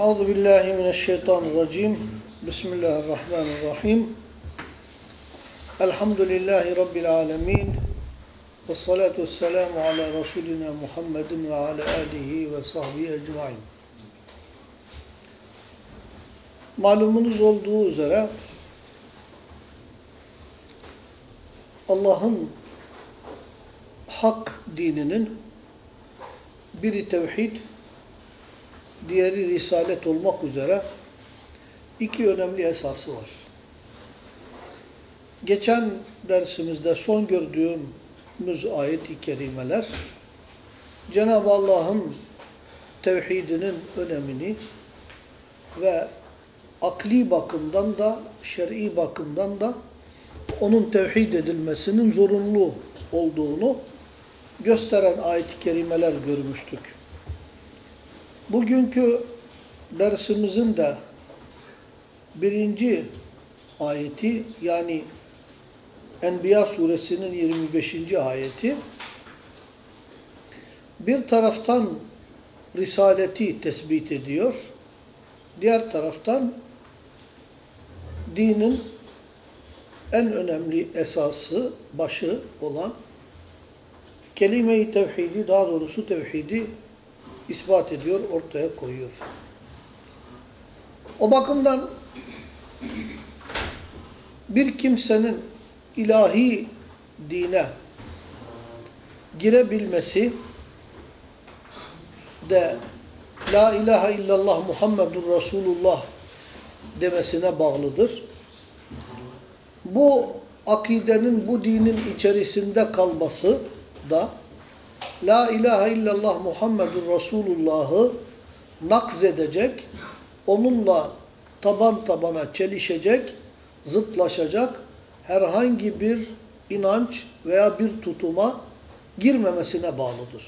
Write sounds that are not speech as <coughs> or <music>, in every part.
Euzu billahi mineşşeytanirracim. Bismillahirrahmanirrahim. Elhamdülillahi rabbil alamin. Ves salatu vesselamu ala rasulina Muhammedin ve ala alihi ve sahbihi ecmaîn. Malumunuz olduğu üzere Allah'ın hak dininin biri tevhid, diğeri risalet olmak üzere iki önemli esası var. Geçen dersimizde son gördüğümüz ayet-i kerimeler Cenab-ı Allah'ın tevhidinin önemini ve akli bakımdan da şer'i bakımdan da onun tevhid edilmesinin zorunlu olduğunu gösteren ayet-i kerimeler görmüştük. Bugünkü dersimizin de birinci ayeti yani Enbiya suresinin 25. ayeti bir taraftan risaleti tespit ediyor, diğer taraftan dinin en önemli esası, başı olan kelime-i tevhidi, daha doğrusu tevhidi ispat ediyor, ortaya koyuyor. O bakımdan bir kimsenin ilahi dine girebilmesi de La ilahe illallah Muhammedur Resulullah demesine bağlıdır. Bu akidenin, bu dinin içerisinde kalması da La ilahe illallah Muhammedur Resulullah'ı nakz edecek, onunla taban tabana çelişecek, zıtlaşacak herhangi bir inanç veya bir tutuma girmemesine bağlıdır.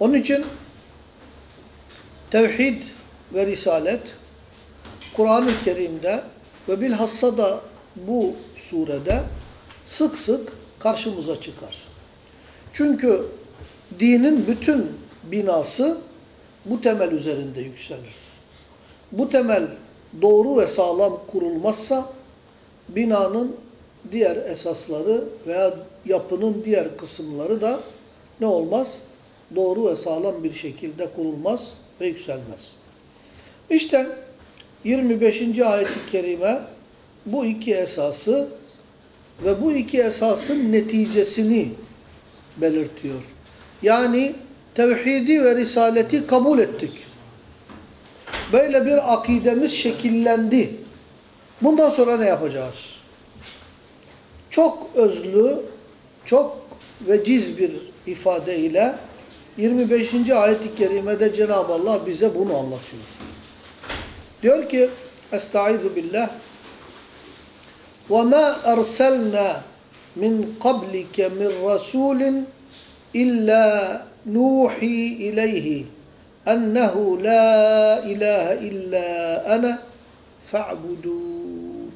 Onun için tevhid ve risalet Kur'an-ı Kerim'de ve bilhassa da bu surede sık sık karşımıza çıkar. Çünkü dinin bütün binası bu temel üzerinde yükselir. Bu temel doğru ve sağlam kurulmazsa binanın diğer esasları veya yapının diğer kısımları da ne olmaz? Doğru ve sağlam bir şekilde kurulmaz ve yükselmez. İşte 25. ayet-i kerime bu iki esası ve bu iki esasın neticesini belirtiyor. Yani tevhidi ve risaleti kabul ettik. Böyle bir akidemiz şekillendi. Bundan sonra ne yapacağız? Çok özlü, çok veciz bir ifadeyle 25. ayet-i kerimede Cenab-ı Allah bize bunu anlatıyor. Diyor ki Estaizu billah وَمَا أَرْسَلْنَا min qablike min rasulin illa nuhi ileyhi ennehu la ilahe illa ana fa'budun.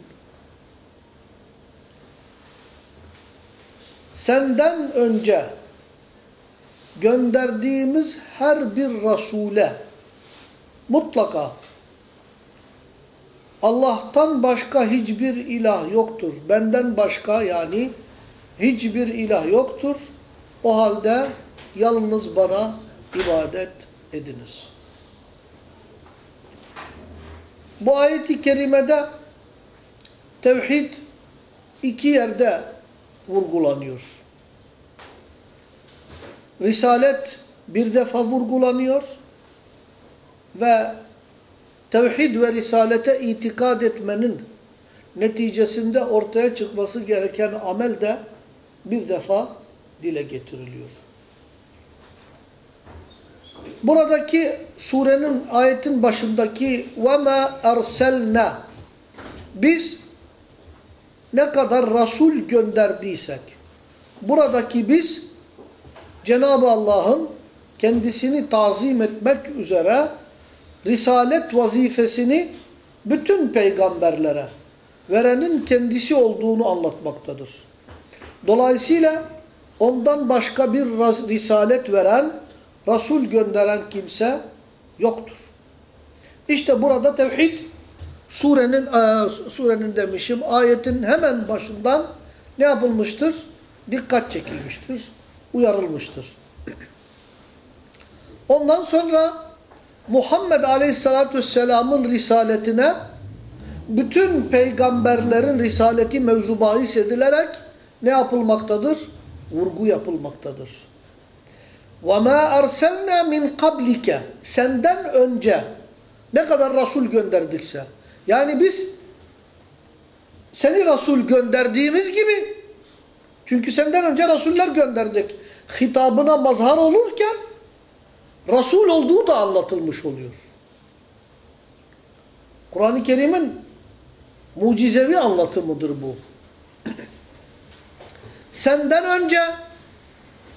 Senden önce gönderdiğimiz her bir Rasule mutlaka Allah'tan başka hiçbir ilah yoktur. Benden başka yani hiçbir ilah yoktur. O halde yalnız bana ibadet ediniz. Bu ayet-i kerimede tevhid iki yerde vurgulanıyor. Risalet bir defa vurgulanıyor ve tevhid ve risalete itikad etmenin neticesinde ortaya çıkması gereken amel de bir defa dile getiriliyor. Buradaki surenin ayetin başındaki وَمَا اَرْسَلْنَا Biz ne kadar Resul gönderdiysek buradaki biz Cenab-ı Allah'ın kendisini tazim etmek üzere risalet vazifesini bütün peygamberlere verenin kendisi olduğunu anlatmaktadır. Dolayısıyla ondan başka bir risalet veren, Resul gönderen kimse yoktur. İşte burada tevhid surenin e, surenin demişim ayetin hemen başından ne yapılmıştır? Dikkat çekilmiştir, uyarılmıştır. Ondan sonra Muhammed Aleyhisselatü Vesselam'ın risaletine bütün peygamberlerin risaleti mevzu bahis edilerek ne yapılmaktadır? Vurgu yapılmaktadır. وَمَا أَرْسَلْنَا مِنْ قَبْلِكَ Senden önce ne kadar Resul gönderdikse. Yani biz seni Resul gönderdiğimiz gibi çünkü senden önce Resuller gönderdik. Hitabına mazhar olurken Resul olduğu da anlatılmış oluyor. Kur'an-ı Kerim'in mucizevi anlatımıdır bu. Senden önce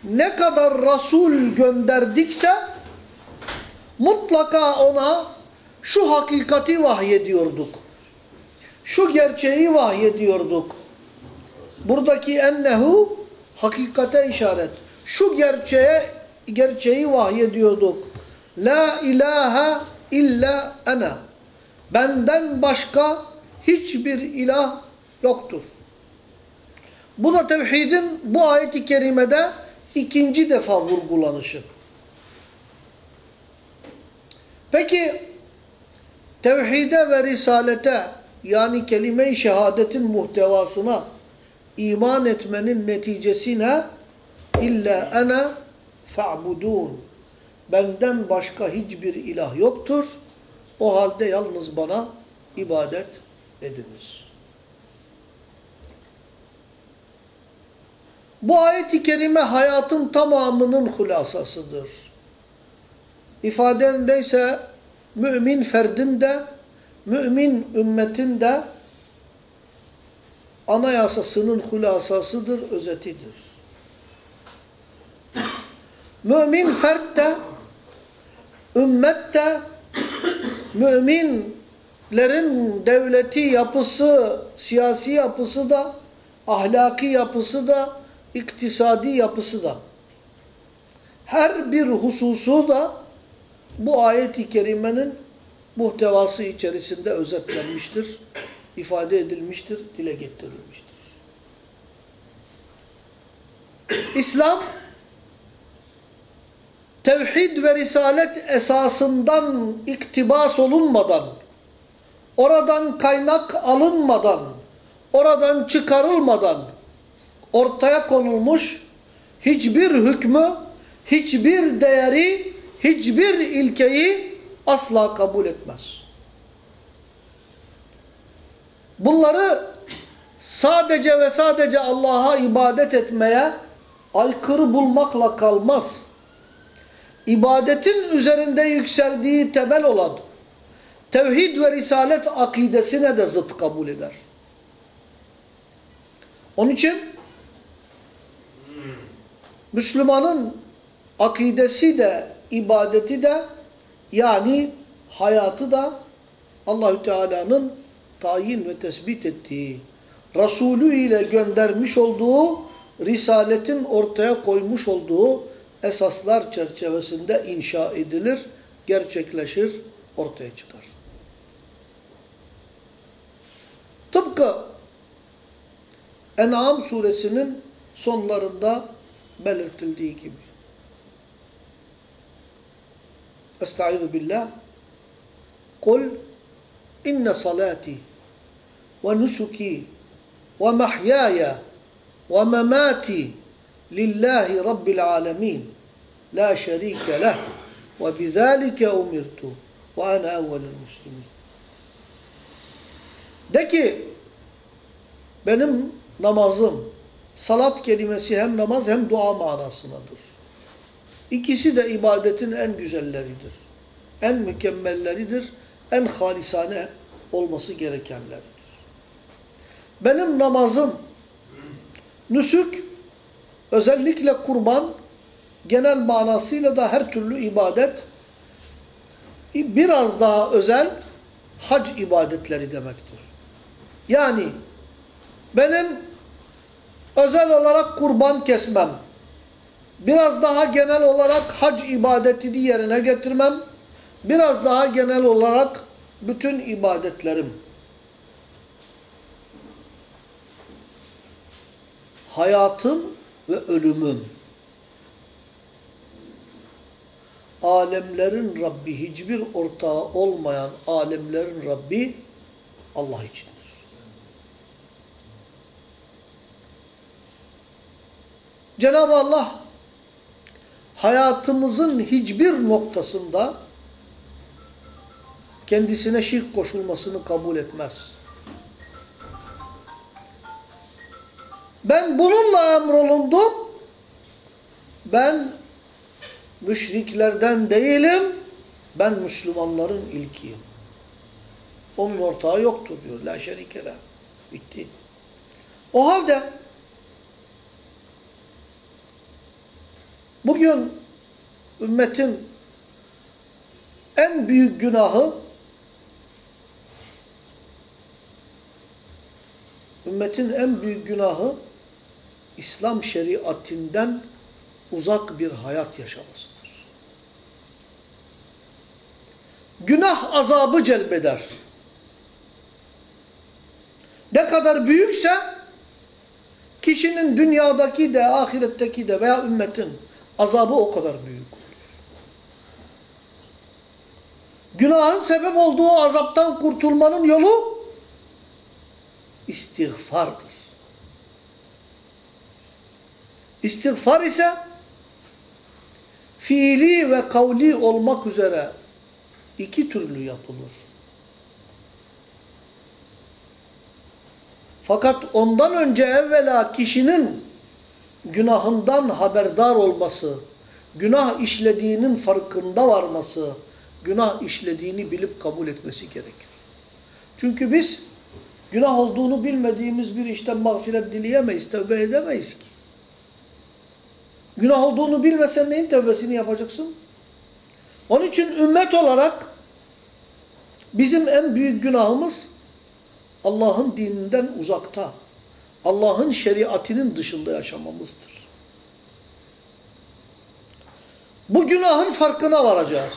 ne kadar Resul gönderdikse mutlaka ona şu hakikati vahyediyorduk. Şu gerçeği vahyediyorduk. Buradaki ennehu hakikate işaret. Şu gerçeğe gerçeği vahyediyorduk. La ilahe illa ana. Benden başka hiçbir ilah yoktur. Bu da tevhidin bu ayeti kerimede ikinci defa vurgulanışı. Peki tevhide ve risalete yani kelime-i şehadetin muhtevasına iman etmenin neticesi ne? İlla ana fa'budun. Benden başka hiçbir ilah yoktur. O halde yalnız bana ibadet ediniz. Bu ayet-i kerime hayatın tamamının hulasasıdır. İfadeindeyse mümin ferdin de, mümin ümmetin de anayasasının hulasasıdır, özetidir. Mümin fert de, ümmet de, müminlerin devleti yapısı, siyasi yapısı da, ahlaki yapısı da, iktisadi yapısı da. Her bir hususu da bu ayet-i kerimenin muhtevası içerisinde özetlenmiştir, ifade edilmiştir, dile getirilmiştir. İslam, tevhid ve risalet esasından iktibas olunmadan, oradan kaynak alınmadan, oradan çıkarılmadan ortaya konulmuş hiçbir hükmü, hiçbir değeri, hiçbir ilkeyi asla kabul etmez. Bunları sadece ve sadece Allah'a ibadet etmeye aykırı bulmakla kalmaz. İbadetin üzerinde yükseldiği temel olan tevhid ve risalet akidesine de zıt kabul eder. Onun için Müslümanın akidesi de, ibadeti de yani hayatı da Allahü Teala'nın tayin ve tespit ettiği, Resulü ile göndermiş olduğu, Risaletin ortaya koymuş olduğu esaslar çerçevesinde inşa edilir, gerçekleşir, ortaya çıkar. Tıpkı En'am suresinin sonlarında belirtildiği gibi. Estaizu billah. Kul inne salati ve nusuki ve mahyaya ve memati lillahi rabbil alemin la şerike leh ve bizalike umirtu ve ana evvelul muslimin. De ki benim namazım, salat kelimesi hem namaz hem dua manasındadır. İkisi de ibadetin en güzelleridir. En mükemmelleridir. En halisane olması gerekenlerdir. Benim namazım, nüsük, özellikle kurban, genel manasıyla da her türlü ibadet, biraz daha özel hac ibadetleri demektir. Yani benim özel olarak kurban kesmem, biraz daha genel olarak hac ibadetini yerine getirmem, biraz daha genel olarak bütün ibadetlerim. Hayatım ve ölümüm. Alemlerin Rabbi hiçbir ortağı olmayan alemlerin Rabbi Allah içindir. Cenab-ı Allah hayatımızın hiçbir noktasında kendisine şirk koşulmasını kabul etmez. Ben bununla emrolundum. Ben müşriklerden değilim. Ben Müslümanların ilkiyim. Onun ortağı yoktur diyor. La şerikele. Bitti. O halde bugün ümmetin en büyük günahı ümmetin en büyük günahı İslam şeriatinden uzak bir hayat yaşamasıdır. Günah azabı celbeder. Ne kadar büyükse kişinin dünyadaki de ahiretteki de veya ümmetin azabı o kadar büyük olur. Günahın sebep olduğu azaptan kurtulmanın yolu istiğfardır. İstiğfar ise fiili ve kavli olmak üzere iki türlü yapılır. Fakat ondan önce evvela kişinin günahından haberdar olması, günah işlediğinin farkında varması, günah işlediğini bilip kabul etmesi gerekir. Çünkü biz günah olduğunu bilmediğimiz bir işten mağfiret dileyemeyiz, tövbe edemeyiz ki. Günah olduğunu bilmesen neyin tövbesini yapacaksın? Onun için ümmet olarak bizim en büyük günahımız Allah'ın dininden uzakta, Allah'ın şeriatinin dışında yaşamamızdır. Bu günahın farkına varacağız.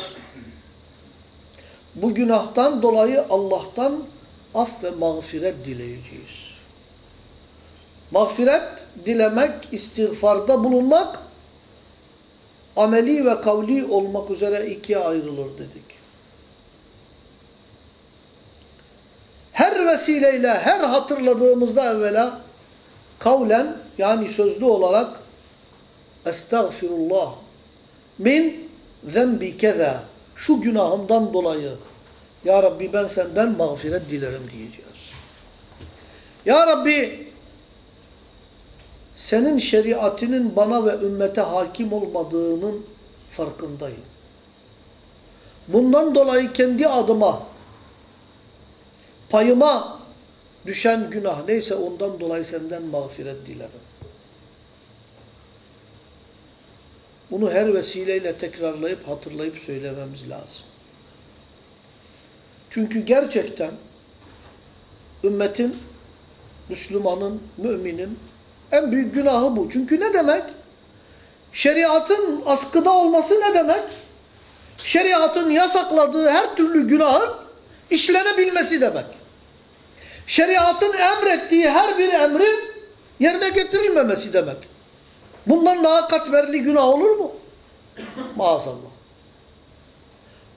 Bu günahtan dolayı Allah'tan af ve mağfiret dileyeceğiz. Mağfiret dilemek, istiğfarda bulunmak, ameli ve kavli olmak üzere ikiye ayrılır dedik. Her vesileyle, her hatırladığımızda evvela kavlen yani sözlü olarak Estağfirullah min zembi keza şu günahımdan dolayı Ya Rabbi ben senden mağfiret dilerim diyeceğiz. Ya Rabbi senin şeriatinin bana ve ümmete hakim olmadığının farkındayım. Bundan dolayı kendi adıma payıma düşen günah neyse ondan dolayı senden mağfiret dilerim. Bunu her vesileyle tekrarlayıp hatırlayıp söylememiz lazım. Çünkü gerçekten ümmetin, Müslümanın, müminin en büyük günahı bu. Çünkü ne demek? Şeriatın askıda olması ne demek? Şeriatın yasakladığı her türlü günahın işlenebilmesi demek. Şeriatın emrettiği her bir emrin yerine getirilmemesi demek. Bundan daha katmerli günah olur mu? Maazallah.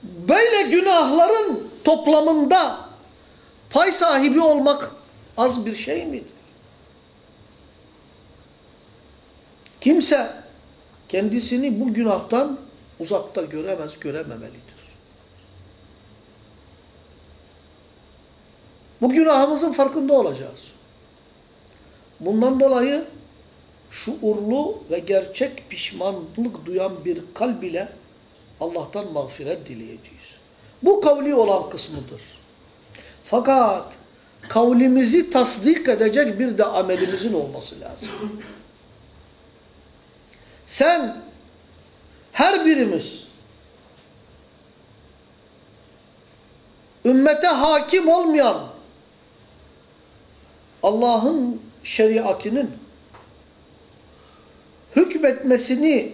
Böyle günahların toplamında pay sahibi olmak az bir şey midir? Kimse kendisini bu günahtan uzakta göremez, görememelidir. Bu günahımızın farkında olacağız. Bundan dolayı şuurlu ve gerçek pişmanlık duyan bir kalb ile Allah'tan mağfiret dileyeceğiz. Bu kavli olan kısmıdır. Fakat kavlimizi tasdik edecek bir de amelimizin olması lazım. Sen her birimiz ümmete hakim olmayan Allah'ın şeriatinin hükmetmesini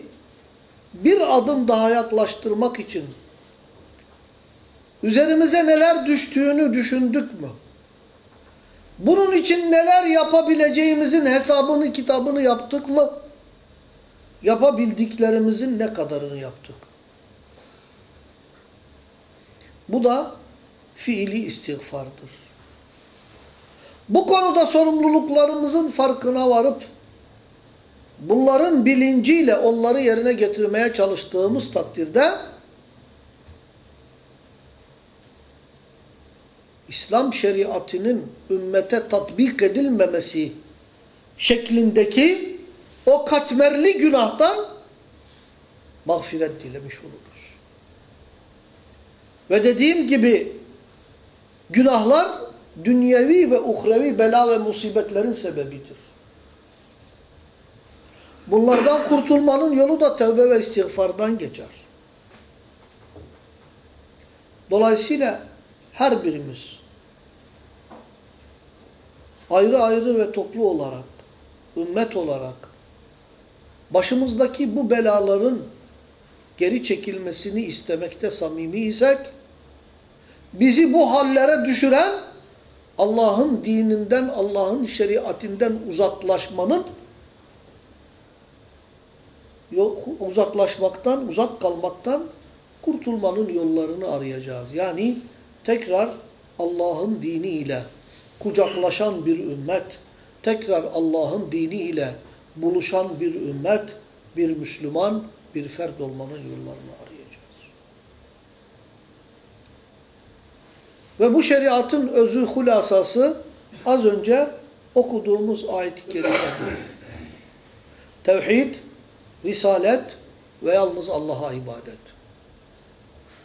bir adım daha yaklaştırmak için Üzerimize neler düştüğünü düşündük mü? Bunun için neler yapabileceğimizin hesabını, kitabını yaptık mı? Yapabildiklerimizin ne kadarını yaptık? Bu da fiili istiğfardır. Bu konuda sorumluluklarımızın farkına varıp bunların bilinciyle onları yerine getirmeye çalıştığımız takdirde İslam şeriatının ümmete tatbik edilmemesi şeklindeki o katmerli günahtan mağfiret dilemiş oluruz. Ve dediğim gibi günahlar dünyevi ve uhrevi bela ve musibetlerin sebebidir. Bunlardan kurtulmanın yolu da tevbe ve istiğfardan geçer. Dolayısıyla her birimiz ayrı ayrı ve toplu olarak, ümmet olarak başımızdaki bu belaların geri çekilmesini istemekte samimi isek, bizi bu hallere düşüren Allah'ın dininden, Allah'ın şeriatinden uzaklaşmanın uzaklaşmaktan, uzak kalmaktan kurtulmanın yollarını arayacağız. Yani tekrar Allah'ın diniyle kucaklaşan bir ümmet, tekrar Allah'ın diniyle buluşan bir ümmet, bir Müslüman, bir fert olmanın yollarını arayacağız. Ve bu şeriatın özü hulasası az önce okuduğumuz ayet-i kerimedir. Tevhid, risalet ve yalnız Allah'a ibadet.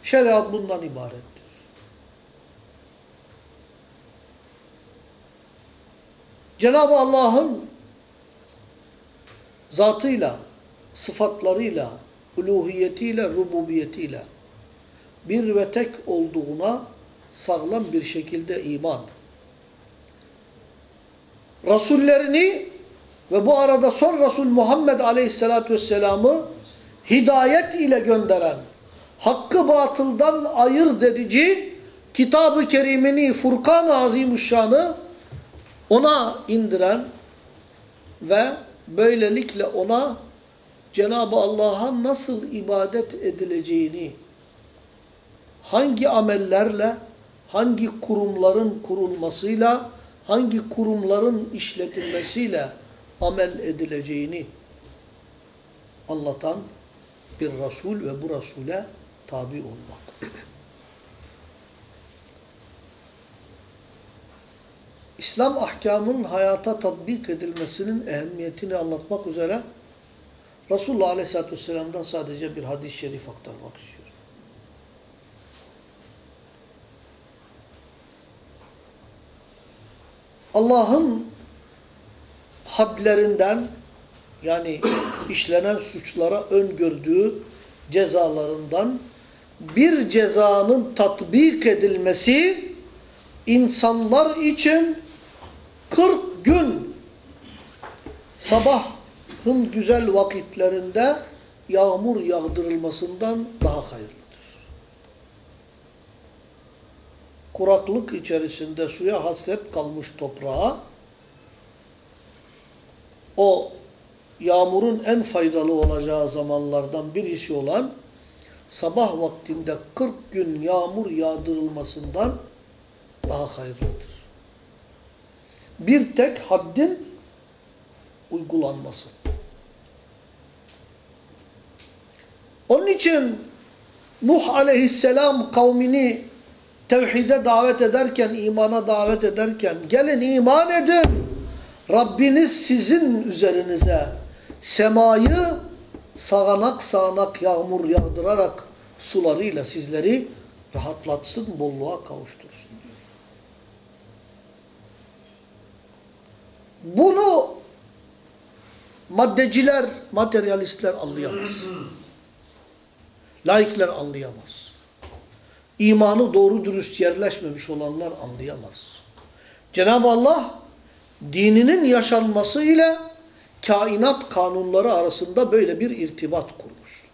Şeriat bundan ibarettir. Cenab-ı Allah'ın zatıyla, sıfatlarıyla, uluhiyetiyle, rububiyetiyle bir ve tek olduğuna sağlam bir şekilde iman. Rasullerini ve bu arada son Resul Muhammed Aleyhisselatü Vesselam'ı hidayet ile gönderen, hakkı batıldan ayırt edici, kitab-ı kerimini, Furkan-ı Azimüşşan'ı ona indiren ve böylelikle ona Cenab-ı Allah'a nasıl ibadet edileceğini, hangi amellerle, hangi kurumların kurulmasıyla, hangi kurumların işletilmesiyle amel edileceğini anlatan bir Resul ve bu Resul'e tabi olmak. İslam ahkamının hayata tatbik edilmesinin ehemmiyetini anlatmak üzere Resulullah Aleyhisselatü Vesselam'dan sadece bir hadis-i şerif aktarmak istiyorum. Allah'ın hadlerinden yani işlenen suçlara öngördüğü cezalarından bir cezanın tatbik edilmesi insanlar için 40 gün sabahın güzel vakitlerinde yağmur yağdırılmasından daha hayırlıdır. Kuraklık içerisinde suya hasret kalmış toprağa o yağmurun en faydalı olacağı zamanlardan birisi olan sabah vaktinde 40 gün yağmur yağdırılmasından daha hayırlıdır. Bir tek haddin uygulanması. Onun için Nuh aleyhisselam kavmini tevhide davet ederken, imana davet ederken gelin iman edin. Rabbiniz sizin üzerinize semayı sağanak sağanak yağmur yağdırarak sularıyla sizleri rahatlatsın, bolluğa kavuştursun diyor. Bunu maddeciler, materyalistler anlayamaz. Laikler anlayamaz. İmanı doğru dürüst yerleşmemiş olanlar anlayamaz. Cenab-ı Allah dininin yaşanması ile kainat kanunları arasında böyle bir irtibat kurmuştur.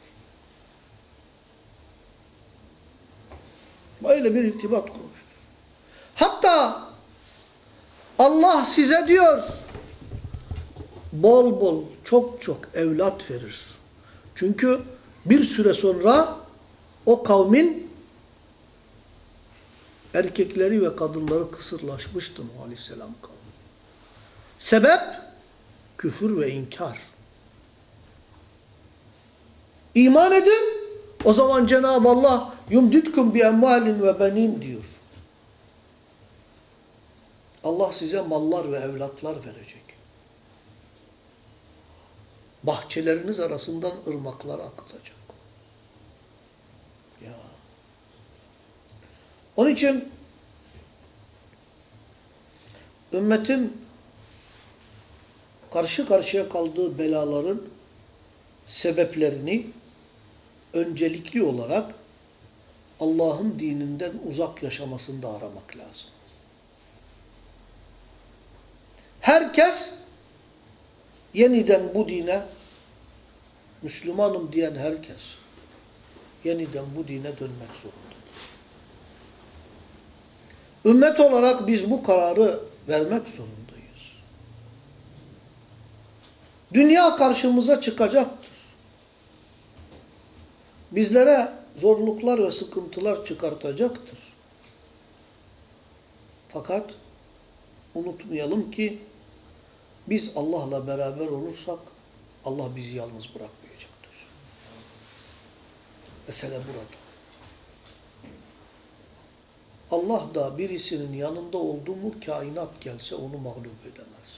Böyle bir irtibat kurmuştur. Hatta Allah size diyor bol bol çok çok evlat verir. Çünkü bir süre sonra o kavmin erkekleri ve kadınları kısırlaşmıştı Nuh Aleyhisselam kavmi. Sebep küfür ve inkar. İman edin o zaman Cenab-ı Allah yumditkum bi emvalin ve benin diyor. Allah size mallar ve evlatlar verecek. Bahçeleriniz arasından ırmaklar akıtacak. Ya. Onun için ümmetin karşı karşıya kaldığı belaların sebeplerini öncelikli olarak Allah'ın dininden uzak yaşamasında aramak lazım. Herkes yeniden bu dine Müslümanım diyen herkes yeniden bu dine dönmek zorundadır. Ümmet olarak biz bu kararı vermek zorundayız. Dünya karşımıza çıkacaktır. Bizlere zorluklar ve sıkıntılar çıkartacaktır. Fakat unutmayalım ki biz Allah'la beraber olursak Allah bizi yalnız bırakmayacaktır. Mesele burada. Allah da birisinin yanında oldu mu kainat gelse onu mağlup edemez.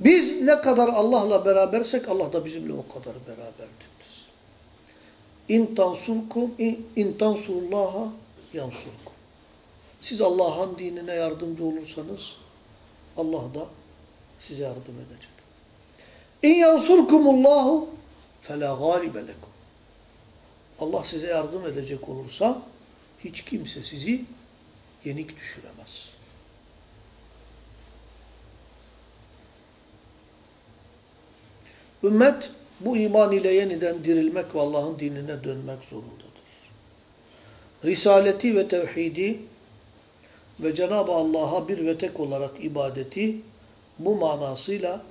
Biz ne kadar Allah'la berabersek Allah da bizimle o kadar beraberdir. İn tansurkum in tansurullaha yansurkum. Siz Allah'ın dinine yardımcı olursanız Allah da size yardım edecek. İn yansurkumullahu fela galibe lekum. Allah size yardım edecek olursa hiç kimse sizi yenik düşüremez. Ümmet bu iman ile yeniden dirilmek ve Allah'ın dinine dönmek zorundadır. Risaleti ve tevhidi ve Cenab-ı Allah'a bir ve tek olarak ibadeti bu manasıyla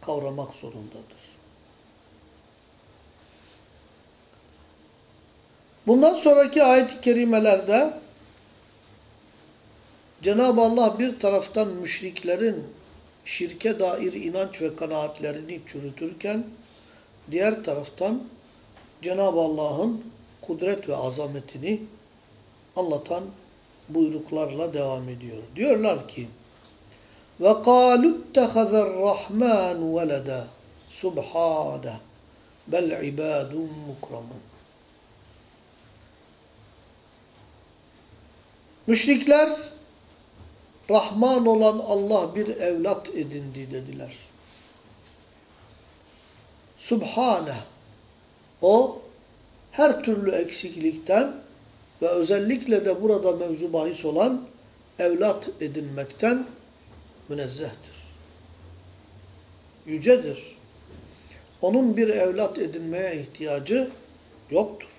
kavramak zorundadır. Bundan sonraki ayet-i kerimelerde Cenab-ı Allah bir taraftan müşriklerin şirke dair inanç ve kanaatlerini çürütürken diğer taraftan Cenab-ı Allah'ın kudret ve azametini anlatan buyruklarla devam ediyor. Diyorlar ki ve kalu tehazer rahman velede subhane bel ibadun mukramun Müşrikler Rahman olan Allah bir evlat edindi dediler. Subhane. O her türlü eksiklikten ve özellikle de burada mevzu bahis olan evlat edinmekten münezzehtir. Yücedir. Onun bir evlat edinmeye ihtiyacı yoktur.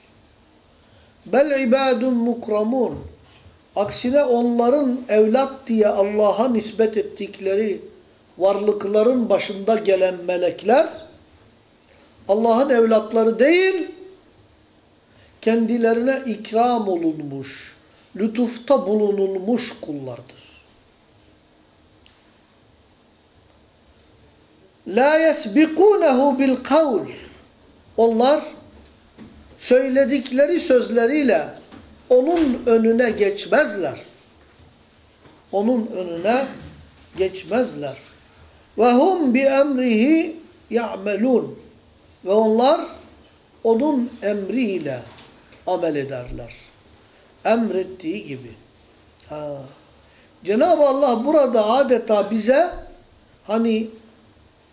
Bel ibadun mukramun. Aksine onların evlat diye Allah'a nispet ettikleri varlıkların başında gelen melekler Allah'ın evlatları değil, kendilerine ikram olunmuş, lütufta bulunulmuş kullardır. La yesbikunehu bil kavl. Onlar söyledikleri sözleriyle onun önüne geçmezler. Onun önüne geçmezler. Ve hum bi emrihi ya'melun. Ve onlar onun emriyle amel ederler. Emrettiği gibi. Cenab-ı Allah burada adeta bize hani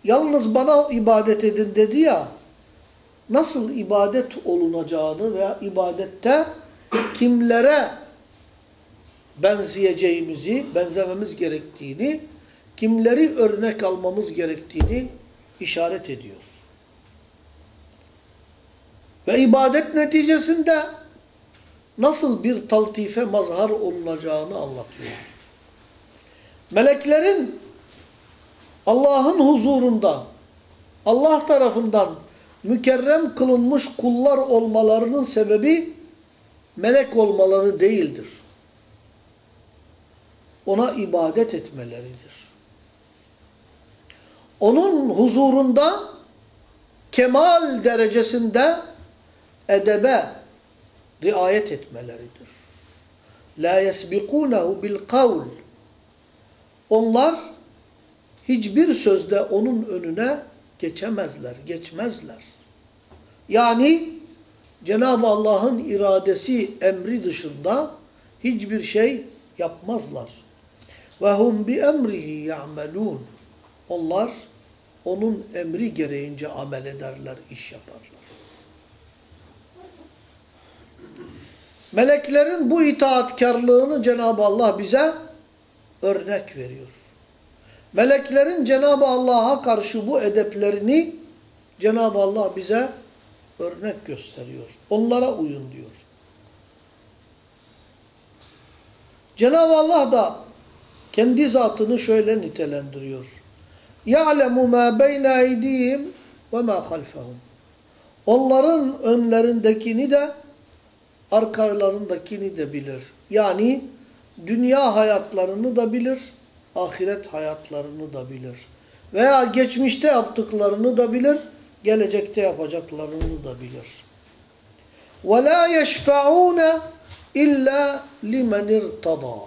yalnız bana ibadet edin dedi ya nasıl ibadet olunacağını veya ibadette kimlere benzeyeceğimizi, benzememiz gerektiğini, kimleri örnek almamız gerektiğini işaret ediyor. Ve ibadet neticesinde nasıl bir taltife mazhar olunacağını anlatıyor. Meleklerin Allah'ın huzurunda Allah tarafından mükerrem kılınmış kullar olmalarının sebebi melek olmaları değildir. Ona ibadet etmeleridir. Onun huzurunda kemal derecesinde edebe riayet etmeleridir. La yesbikunehu bil kavl. Onlar hiçbir sözde onun önüne geçemezler, geçmezler. Yani Cenab-ı Allah'ın iradesi, emri dışında hiçbir şey yapmazlar. Ve hum bi emrihi ya'melun. Onlar onun emri gereğince amel ederler, iş yaparlar. Meleklerin bu itaatkarlığını Cenab-ı Allah bize örnek veriyor. Meleklerin Cenab-ı Allah'a karşı bu edeplerini Cenab-ı Allah bize örnek gösteriyor. Onlara uyun diyor. Cenab-ı Allah da kendi zatını şöyle nitelendiriyor. يَعْلَمُ مَا بَيْنَ اَيْدِيهِمْ وَمَا خَلْفَهُمْ Onların önlerindekini de arkalarındakini de bilir. Yani dünya hayatlarını da bilir, ahiret hayatlarını da bilir. Veya geçmişte yaptıklarını da bilir, gelecekte yapacaklarını da bilir. وَلَا يَشْفَعُونَ اِلَّا لِمَنِ ارْتَضَى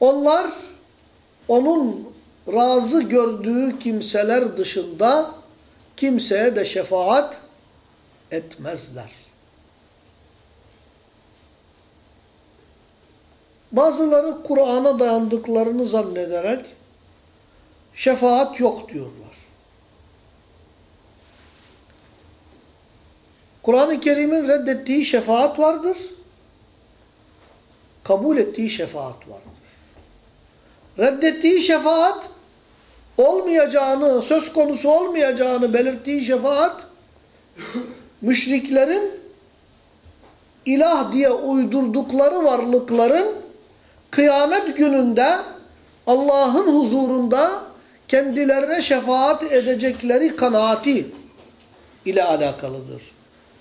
Onlar onun razı gördüğü kimseler dışında kimseye de şefaat etmezler. Bazıları Kur'an'a dayandıklarını zannederek şefaat yok diyorlar. Kur'an-ı Kerim'in reddettiği şefaat vardır. Kabul ettiği şefaat vardır. Reddettiği şefaat olmayacağını, söz konusu olmayacağını belirttiği şefaat müşriklerin ilah diye uydurdukları varlıkların kıyamet gününde Allah'ın huzurunda kendilerine şefaat edecekleri kanaati ile alakalıdır.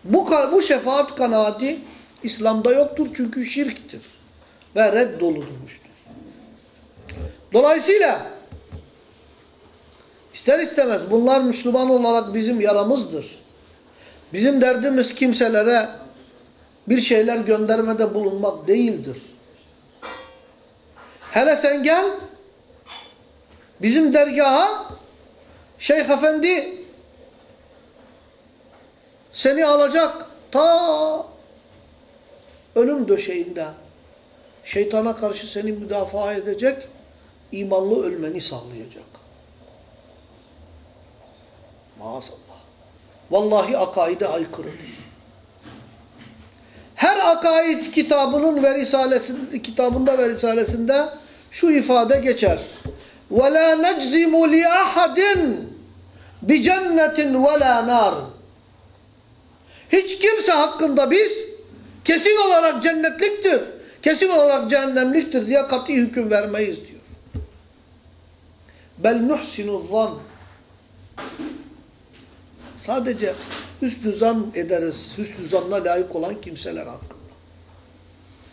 Bu, bu şefaat kanaati İslam'da yoktur çünkü şirktir ve reddolunmuştur. Dolayısıyla ister istemez bunlar Müslüman olarak bizim yaramızdır. Bizim derdimiz kimselere bir şeyler göndermede bulunmak değildir. Hele sen gel bizim dergaha Şeyh Efendi seni alacak ta ölüm döşeğinde şeytana karşı seni müdafaa edecek imanlı ölmeni sağlayacak. Maazallah. Vallahi akaide aykırıdır. Her akaid kitabının ve risalesinde, kitabında ve risalesinde şu ifade geçer. وَلَا نَجْزِمُ لِأَحَدٍ بِجَنَّةٍ وَلَا نَارٍ hiç kimse hakkında biz kesin olarak cennetliktir, kesin olarak cehennemliktir diye kat'i hüküm vermeyiz diyor. Bel nuhsinu zan. Sadece hüsnü zan ederiz. Hüsnü zanna layık olan kimseler hakkında.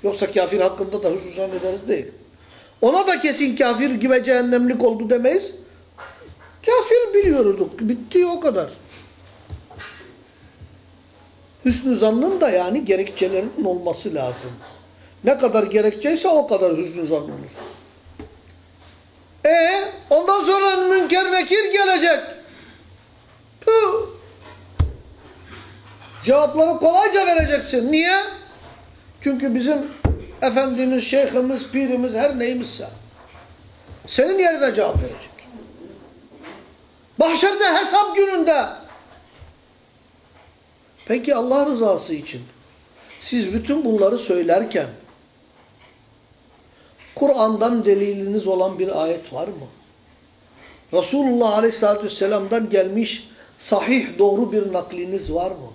Yoksa kafir hakkında da hüsnü zan ederiz değil. Ona da kesin kafir gibi cehennemlik oldu demeyiz. Kafir biliyorduk. Bitti o kadar. Hüsnü zannın da yani gerekçelerinin olması lazım. Ne kadar gerekçeyse o kadar hüsnü zan olur. E ondan sonra münker nekir gelecek. Puh. Cevapları kolayca vereceksin. Niye? Çünkü bizim efendimiz, şeyhimiz, pirimiz her neyimizse senin yerine cevap verecek. Mahşerde hesap gününde peki Allah rızası için siz bütün bunları söylerken Kur'an'dan deliliniz olan bir ayet var mı? Resulullah Aleyhisselatü Vesselam'dan gelmiş sahih doğru bir nakliniz var mı?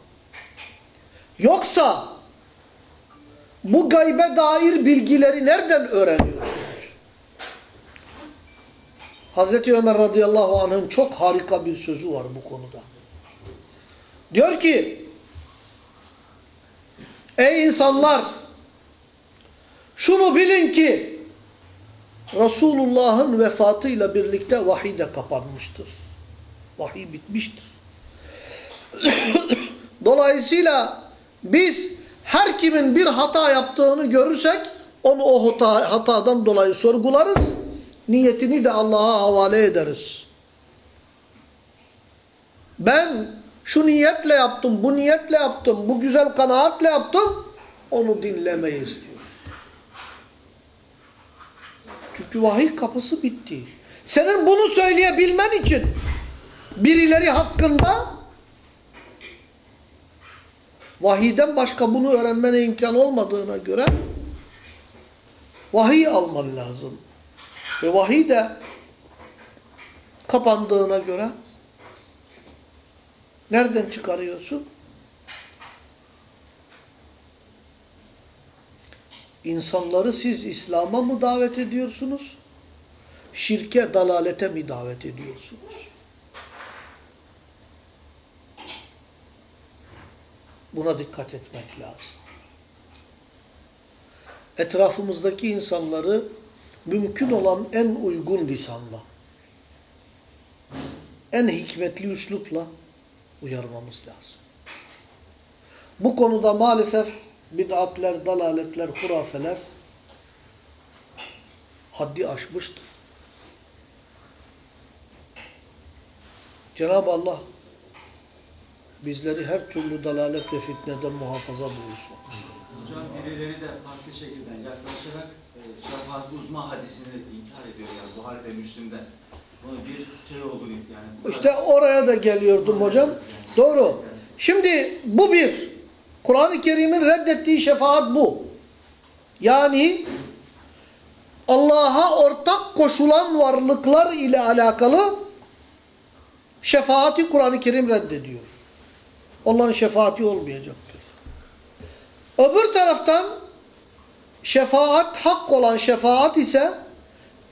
Yoksa bu gaybe dair bilgileri nereden öğreniyorsunuz? Hazreti Ömer radıyallahu anh'ın çok harika bir sözü var bu konuda. Diyor ki, ey insanlar, şunu bilin ki, Resulullah'ın vefatıyla birlikte vahiy de kapanmıştır. Vahiy bitmiştir. <coughs> Dolayısıyla biz her kimin bir hata yaptığını görürsek onu o hata, hatadan dolayı sorgularız. Niyetini de Allah'a havale ederiz. Ben şu niyetle yaptım, bu niyetle yaptım, bu güzel kanaatle yaptım. Onu dinlemeyiz diyor. Çünkü vahiy kapısı bitti. Senin bunu söyleyebilmen için birileri hakkında vahiyden başka bunu öğrenmene imkan olmadığına göre vahiy alman lazım. Ve vahiy de kapandığına göre nereden çıkarıyorsun? İnsanları siz İslam'a mı davet ediyorsunuz? Şirke, dalalete mi davet ediyorsunuz? Buna dikkat etmek lazım. Etrafımızdaki insanları mümkün olan en uygun lisanla, en hikmetli üslupla uyarmamız lazım. Bu konuda maalesef bid'atler, dalaletler, hurafeler haddi aşmıştır. Cenab-ı Allah bizleri her türlü dalalet ve fitneden muhafaza buyursun. Hocam birileri de farklı şekilde yaklaşarak e, şefaat uzma hadisini inkar ediyor yani Buhari ve Müslim'den. Şey İşte oraya da geliyordum hocam. Doğru. Şimdi bu bir. Kur'an-ı Kerim'in reddettiği şefaat bu. Yani Allah'a ortak koşulan varlıklar ile alakalı şefaati Kur'an-ı Kerim reddediyor. Onların şefaati olmayacaktır. Öbür taraftan şefaat hak olan şefaat ise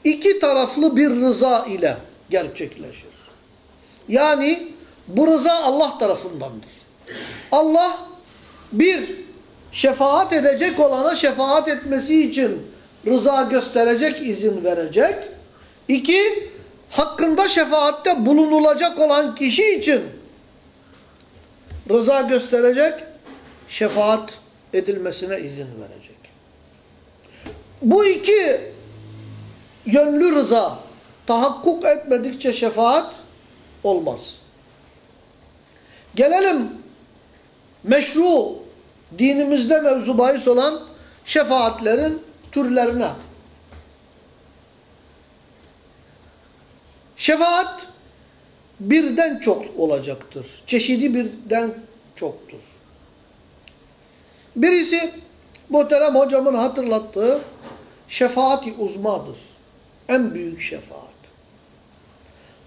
iki taraflı bir rıza ile gerçekleşir. Yani bu rıza Allah tarafındandır. Allah bir şefaat edecek olana şefaat etmesi için rıza gösterecek, izin verecek. İki, hakkında şefaatte bulunulacak olan kişi için rıza gösterecek, şefaat edilmesine izin verecek. Bu iki yönlü rıza tahakkuk etmedikçe şefaat olmaz. Gelelim meşru dinimizde mevzu bahis olan şefaatlerin türlerine. Şefaat birden çok olacaktır. Çeşidi birden çoktur. Birisi muhterem hocamın hatırlattığı şefaati uzmadır. En büyük şefaat.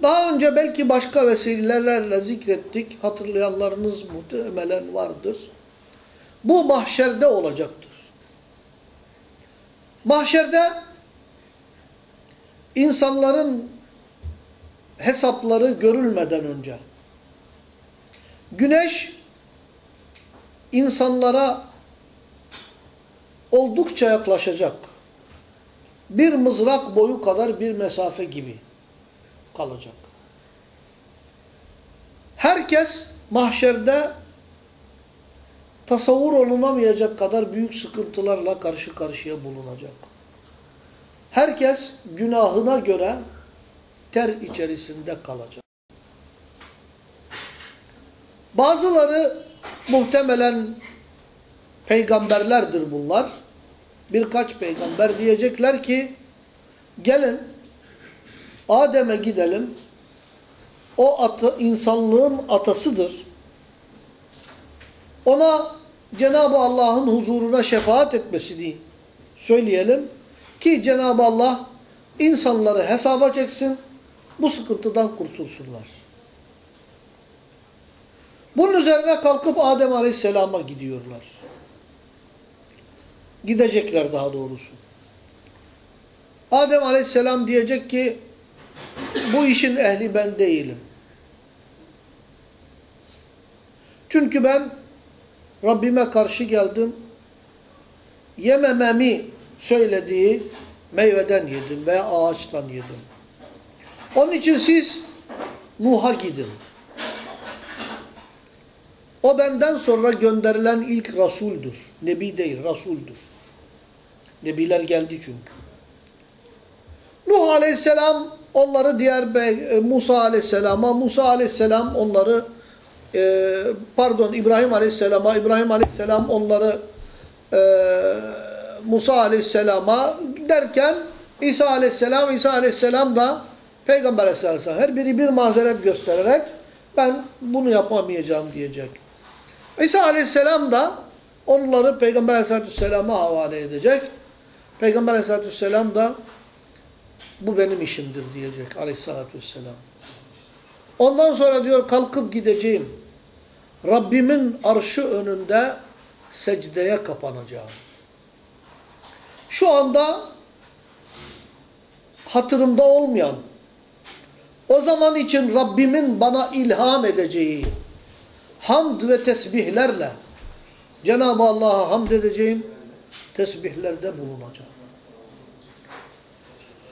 Daha önce belki başka vesilelerle zikrettik. Hatırlayanlarınız muhtemelen vardır. Bu mahşerde olacaktır. Mahşerde insanların hesapları görülmeden önce güneş insanlara oldukça yaklaşacak. Bir mızrak boyu kadar bir mesafe gibi kalacak. Herkes mahşerde tasavvur olunamayacak kadar büyük sıkıntılarla karşı karşıya bulunacak. Herkes günahına göre ter içerisinde kalacak. Bazıları muhtemelen peygamberlerdir bunlar. Birkaç peygamber diyecekler ki gelin Adem'e gidelim. O atı insanlığın atasıdır. Ona Cenab-ı Allah'ın huzuruna şefaat etmesini söyleyelim ki Cenab-ı Allah insanları hesaba çeksin, bu sıkıntıdan kurtulsunlar. Bunun üzerine kalkıp Adem Aleyhisselam'a gidiyorlar. Gidecekler daha doğrusu. Adem aleyhisselam diyecek ki bu işin ehli ben değilim. Çünkü ben Rabbime karşı geldim. Yemememi söylediği meyveden yedim veya ağaçtan yedim. Onun için siz Nuh'a gidin. O benden sonra gönderilen ilk Resul'dür. Nebi değil, Resul'dür. Nebiler geldi çünkü. Nuh aleyhisselam onları diğer bey, Musa aleyhisselama, Musa aleyhisselam onları e, pardon İbrahim aleyhisselama, İbrahim aleyhisselam onları e, Musa aleyhisselama derken İsa aleyhisselam, İsa aleyhisselam da Peygamber aleyhisselam her biri bir mazeret göstererek ben bunu yapamayacağım diyecek. İsa aleyhisselam da onları Peygamber aleyhisselam'a havale edecek. Peygamber aleyhisselam da bu benim işimdir diyecek aleyhissalatü vesselam. Ondan sonra diyor kalkıp gideceğim. Rabbimin arşı önünde secdeye kapanacağım. Şu anda hatırımda olmayan, o zaman için Rabbimin bana ilham edeceği hamd ve tesbihlerle Cenab-ı Allah'a hamd edeceğim, tesbihlerde bulunacağım.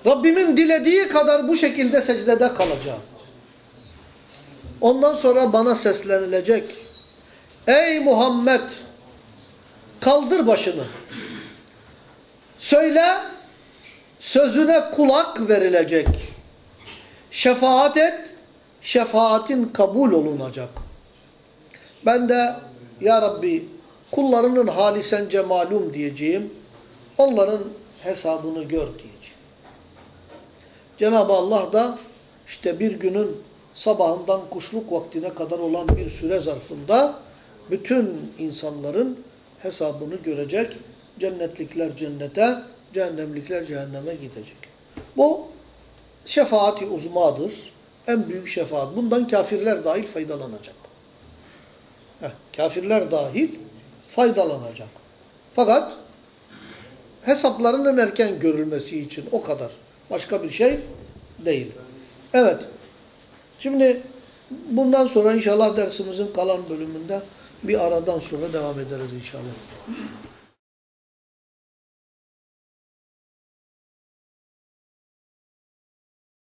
Rabbimin dilediği kadar bu şekilde secdede kalacağım. Ondan sonra bana seslenilecek. Ey Muhammed! Kaldır başını. Söyle, sözüne kulak verilecek. Şefaat et, şefaatin kabul olunacak. Ben de Ya Rabbi kullarının hali sence malum diyeceğim. Onların hesabını gör diyeceğim. Cenab-ı Allah da işte bir günün sabahından kuşluk vaktine kadar olan bir süre zarfında bütün insanların hesabını görecek. Cennetlikler cennete, cehennemlikler cehenneme gidecek. Bu şefaati uzmadır. En büyük şefaat. Bundan kafirler dahil faydalanacak. Heh, kafirler dahil faydalanacak. Fakat hesaplarının erken görülmesi için o kadar. Başka bir şey değil. Evet. Şimdi bundan sonra inşallah dersimizin kalan bölümünde bir aradan sonra devam ederiz inşallah.